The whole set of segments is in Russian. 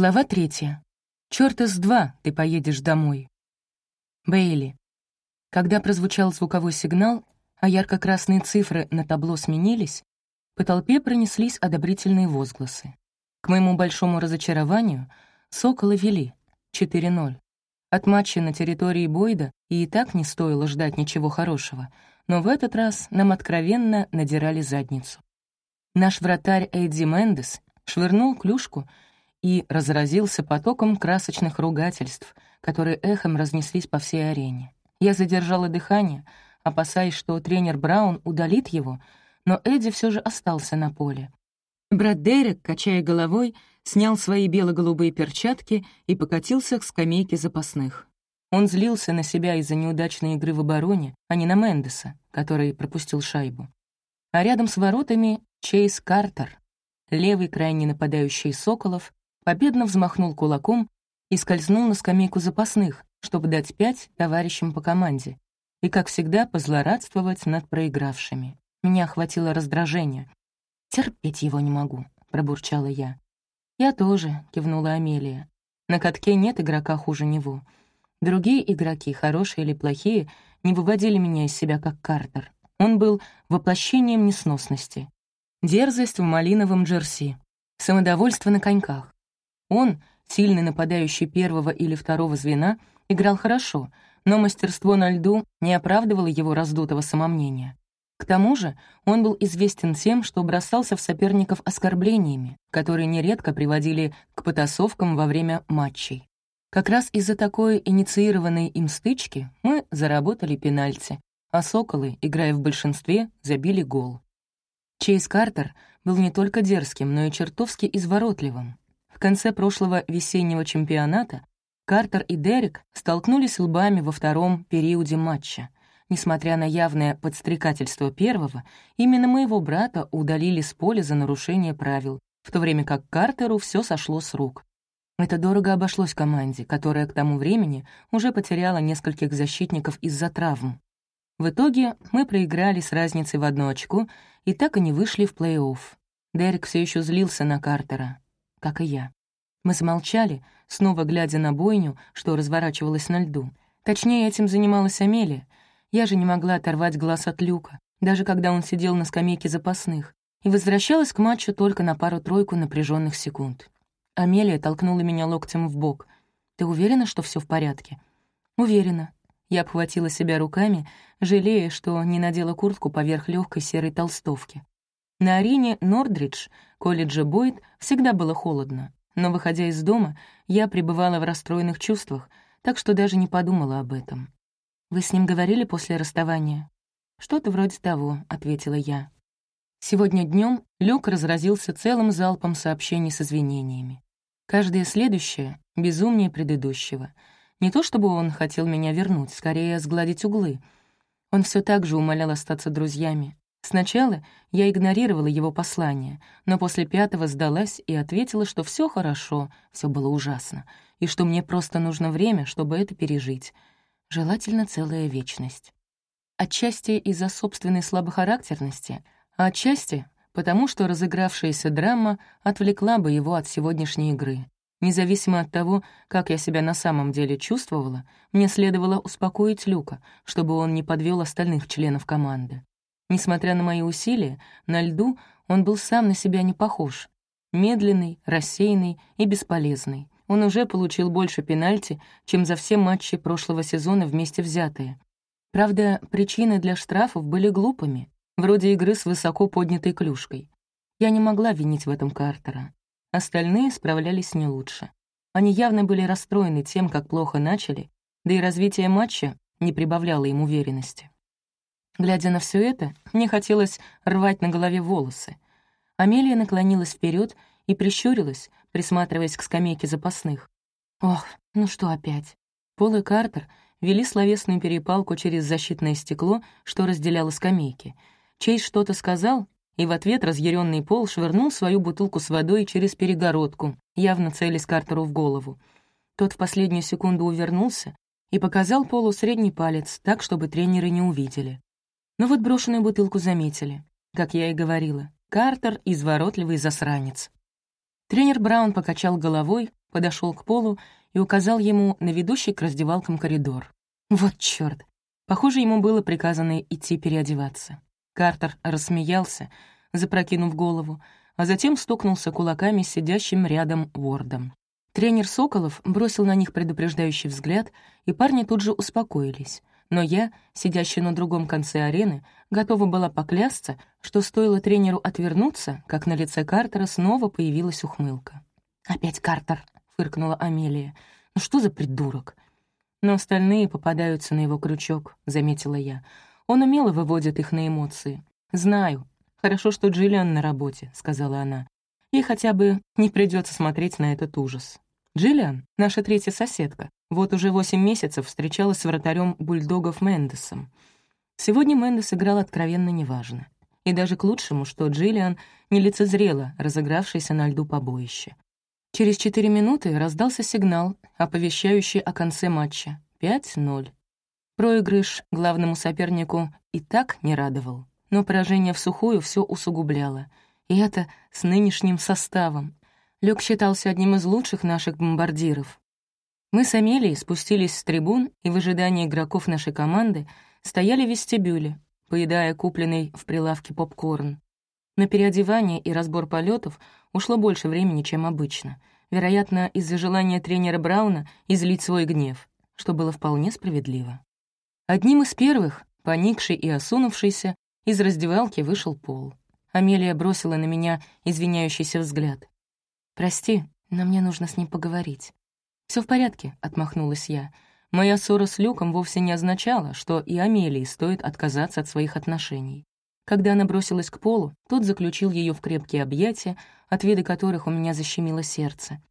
Глава третья. «Чёрт из два ты поедешь домой». Бейли. Когда прозвучал звуковой сигнал, а ярко-красные цифры на табло сменились, по толпе пронеслись одобрительные возгласы. К моему большому разочарованию «Соколы» вели 4-0. От матча на территории Бойда и и так не стоило ждать ничего хорошего, но в этот раз нам откровенно надирали задницу. Наш вратарь Эдди Мендес швырнул клюшку — и разразился потоком красочных ругательств, которые эхом разнеслись по всей арене. Я задержала дыхание, опасаясь, что тренер Браун удалит его, но Эдди все же остался на поле. Брат Дерек, качая головой, снял свои бело-голубые перчатки и покатился к скамейке запасных. Он злился на себя из-за неудачной игры в обороне, а не на Мендеса, который пропустил шайбу. А рядом с воротами Чейз Картер, левый крайне нападающий Соколов, победно взмахнул кулаком и скользнул на скамейку запасных, чтобы дать пять товарищам по команде и, как всегда, позлорадствовать над проигравшими. Меня охватило раздражение. «Терпеть его не могу», — пробурчала я. «Я тоже», — кивнула Амелия. «На катке нет игрока хуже него. Другие игроки, хорошие или плохие, не выводили меня из себя как Картер. Он был воплощением несносности. Дерзость в малиновом джерси, самодовольство на коньках, он, сильный нападающий первого или второго звена, играл хорошо, но мастерство на льду не оправдывало его раздутого самомнения. К тому же он был известен тем, что бросался в соперников оскорблениями, которые нередко приводили к потасовкам во время матчей. Как раз из-за такой инициированной им стычки мы заработали пенальти, а «Соколы», играя в большинстве, забили гол. Чейз Картер был не только дерзким, но и чертовски изворотливым конце прошлого весеннего чемпионата Картер и Дерек столкнулись лбами во втором периоде матча. Несмотря на явное подстрекательство первого, именно моего брата удалили с поля за нарушение правил, в то время как Картеру все сошло с рук. Это дорого обошлось команде, которая к тому времени уже потеряла нескольких защитников из-за травм. В итоге мы проиграли с разницей в одно очко и так и не вышли в плей-офф. Дерек все еще злился на Картера как и я. Мы замолчали, снова глядя на бойню, что разворачивалась на льду. Точнее, этим занималась Амелия. Я же не могла оторвать глаз от Люка, даже когда он сидел на скамейке запасных, и возвращалась к матчу только на пару-тройку напряженных секунд. Амелия толкнула меня локтем в бок. «Ты уверена, что все в порядке?» «Уверена». Я обхватила себя руками, жалея, что не надела куртку поверх легкой серой толстовки. На арене Нордридж, колледжа Бойд, всегда было холодно, но, выходя из дома, я пребывала в расстроенных чувствах, так что даже не подумала об этом. «Вы с ним говорили после расставания?» «Что-то вроде того», — ответила я. Сегодня днем Люк разразился целым залпом сообщений с извинениями. Каждое следующее — безумнее предыдущего. Не то чтобы он хотел меня вернуть, скорее сгладить углы. Он все так же умолял остаться друзьями, Сначала я игнорировала его послание, но после пятого сдалась и ответила, что все хорошо, все было ужасно, и что мне просто нужно время, чтобы это пережить. Желательно целая вечность. Отчасти из-за собственной слабохарактерности, а отчасти потому, что разыгравшаяся драма отвлекла бы его от сегодняшней игры. Независимо от того, как я себя на самом деле чувствовала, мне следовало успокоить Люка, чтобы он не подвел остальных членов команды. Несмотря на мои усилия, на льду он был сам на себя не похож. Медленный, рассеянный и бесполезный. Он уже получил больше пенальти, чем за все матчи прошлого сезона вместе взятые. Правда, причины для штрафов были глупыми, вроде игры с высоко поднятой клюшкой. Я не могла винить в этом Картера. Остальные справлялись не лучше. Они явно были расстроены тем, как плохо начали, да и развитие матча не прибавляло им уверенности. Глядя на все это, мне хотелось рвать на голове волосы. Амелия наклонилась вперед и прищурилась, присматриваясь к скамейке запасных. Ох, ну что опять? Пол и Картер вели словесную перепалку через защитное стекло, что разделяло скамейки. Чейз что-то сказал, и в ответ разъяренный Пол швырнул свою бутылку с водой через перегородку, явно целясь Картеру в голову. Тот в последнюю секунду увернулся и показал Полу средний палец так, чтобы тренеры не увидели. Но вот брошенную бутылку заметили. Как я и говорила, Картер — изворотливый засранец. Тренер Браун покачал головой, подошел к полу и указал ему на ведущий к раздевалкам коридор. Вот чёрт! Похоже, ему было приказано идти переодеваться. Картер рассмеялся, запрокинув голову, а затем стукнулся кулаками с сидящим рядом Уордом. Тренер Соколов бросил на них предупреждающий взгляд, и парни тут же успокоились. Но я, сидящая на другом конце арены, готова была поклясться, что стоило тренеру отвернуться, как на лице Картера снова появилась ухмылка. «Опять Картер!» — фыркнула Амелия. «Ну что за придурок?» Но остальные попадаются на его крючок, заметила я. Он умело выводит их на эмоции. «Знаю. Хорошо, что Джиллиан на работе», — сказала она. «Ей хотя бы не придется смотреть на этот ужас». Джиллиан, наша третья соседка, вот уже восемь месяцев встречалась с вратарем бульдогов Мендесом. Сегодня Мендес играл откровенно неважно. И даже к лучшему, что Джиллиан не лицезрела разыгравшееся на льду побоище. Через четыре минуты раздался сигнал, оповещающий о конце матча. 5-0. Проигрыш главному сопернику и так не радовал, но поражение в сухую все усугубляло. И это с нынешним составом. Люк считался одним из лучших наших бомбардиров. Мы с Амелией спустились с трибун и в ожидании игроков нашей команды стояли в вестибюле, поедая купленный в прилавке попкорн. На переодевание и разбор полетов ушло больше времени, чем обычно. Вероятно, из-за желания тренера Брауна излить свой гнев, что было вполне справедливо. Одним из первых, поникший и осунувшийся, из раздевалки вышел Пол. Амелия бросила на меня извиняющийся взгляд. «Прости, но мне нужно с ним поговорить». Все в порядке», — отмахнулась я. Моя ссора с Люком вовсе не означала, что и Амелии стоит отказаться от своих отношений. Когда она бросилась к полу, тот заключил ее в крепкие объятия, от вида которых у меня защемило сердце.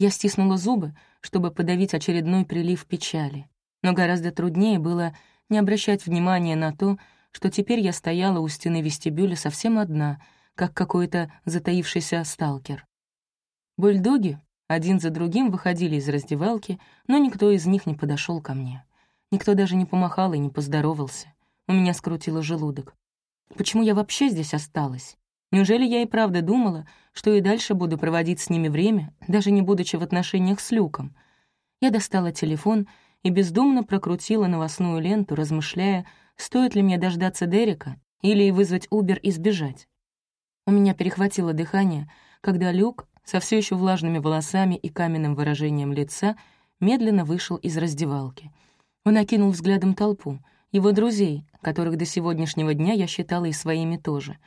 Я стиснула зубы, чтобы подавить очередной прилив печали. Но гораздо труднее было не обращать внимания на то, что теперь я стояла у стены вестибюля совсем одна, как какой-то затаившийся сталкер. Бульдоги один за другим выходили из раздевалки, но никто из них не подошел ко мне. Никто даже не помахал и не поздоровался. У меня скрутило желудок. Почему я вообще здесь осталась? Неужели я и правда думала, что и дальше буду проводить с ними время, даже не будучи в отношениях с Люком? Я достала телефон и бездумно прокрутила новостную ленту, размышляя, стоит ли мне дождаться Дерека или вызвать Убер и сбежать. У меня перехватило дыхание, когда Люк, со все еще влажными волосами и каменным выражением лица, медленно вышел из раздевалки. Он окинул взглядом толпу — его друзей, которых до сегодняшнего дня я считала и своими тоже,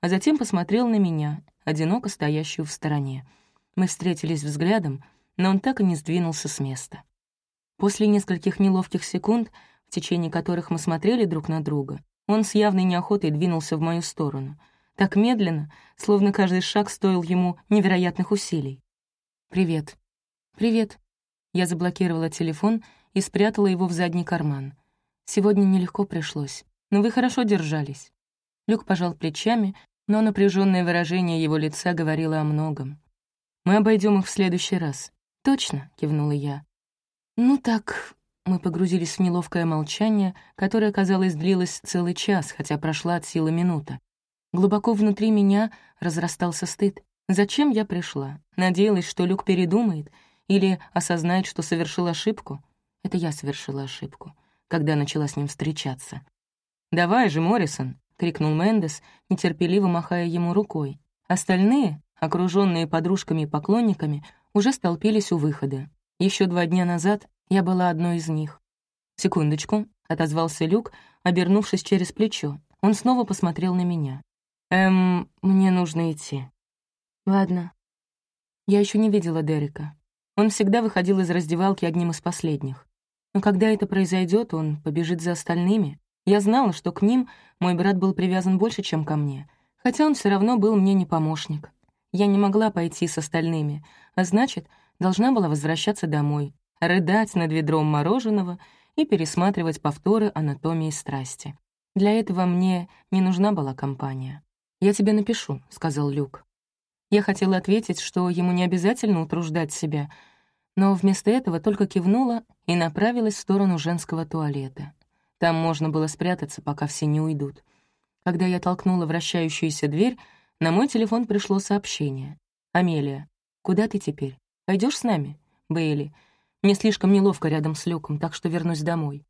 а затем посмотрел на меня, одиноко стоящую в стороне. Мы встретились взглядом, но он так и не сдвинулся с места. После нескольких неловких секунд, в течение которых мы смотрели друг на друга, он с явной неохотой двинулся в мою сторону, так медленно, словно каждый шаг стоил ему невероятных усилий. «Привет». «Привет». Я заблокировала телефон и спрятала его в задний карман. Сегодня нелегко пришлось, но вы хорошо держались». Люк пожал плечами, но напряженное выражение его лица говорило о многом. «Мы обойдем их в следующий раз». «Точно», — кивнула я. «Ну так...» Мы погрузились в неловкое молчание, которое, казалось, длилось целый час, хотя прошла от силы минута. Глубоко внутри меня разрастался стыд. Зачем я пришла? Надеялась, что Люк передумает или осознает, что совершил ошибку. Это я совершила ошибку когда начала с ним встречаться. «Давай же, Моррисон!» — крикнул Мендес, нетерпеливо махая ему рукой. Остальные, окруженные подружками и поклонниками, уже столпились у выхода. Еще два дня назад я была одной из них. «Секундочку», — отозвался Люк, обернувшись через плечо. Он снова посмотрел на меня. «Эм, мне нужно идти». «Ладно». Я еще не видела Дерека. Он всегда выходил из раздевалки одним из последних. Но когда это произойдет, он побежит за остальными. Я знала, что к ним мой брат был привязан больше, чем ко мне, хотя он все равно был мне не помощник. Я не могла пойти с остальными, а значит, должна была возвращаться домой, рыдать над ведром мороженого и пересматривать повторы анатомии страсти. Для этого мне не нужна была компания. «Я тебе напишу», — сказал Люк. Я хотела ответить, что ему не обязательно утруждать себя — но вместо этого только кивнула и направилась в сторону женского туалета. Там можно было спрятаться, пока все не уйдут. Когда я толкнула вращающуюся дверь, на мой телефон пришло сообщение. «Амелия, куда ты теперь? Пойдешь с нами? Бейли. Мне слишком неловко рядом с Люком, так что вернусь домой.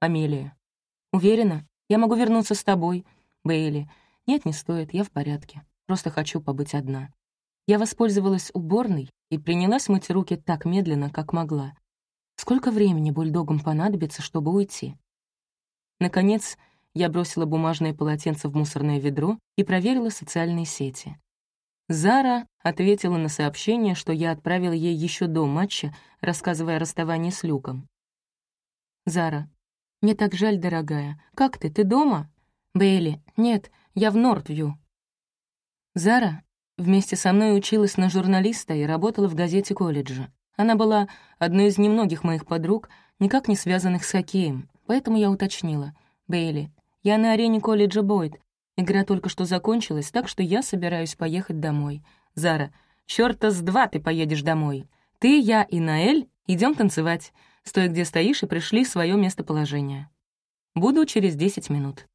Амелия. Уверена? Я могу вернуться с тобой. Бейли. Нет, не стоит, я в порядке. Просто хочу побыть одна. Я воспользовалась уборной и принялась мыть руки так медленно, как могла. Сколько времени бульдогам понадобится, чтобы уйти? Наконец, я бросила бумажное полотенце в мусорное ведро и проверила социальные сети. Зара ответила на сообщение, что я отправила ей еще до матча, рассказывая о расставании с Люком. «Зара, мне так жаль, дорогая. Как ты? Ты дома?» «Бейли, нет, я в Нортвью». Зара вместе со мной училась на журналиста и работала в газете колледжа. Она была одной из немногих моих подруг, никак не связанных с хоккеем, поэтому я уточнила. «Бейли, я на арене колледжа Бойд. Игра только что закончилась, так что я собираюсь поехать домой. Зара, чёрта с два ты поедешь домой. Ты, я и Наэль идем танцевать. Стой, где стоишь, и пришли в своё местоположение. Буду через десять минут.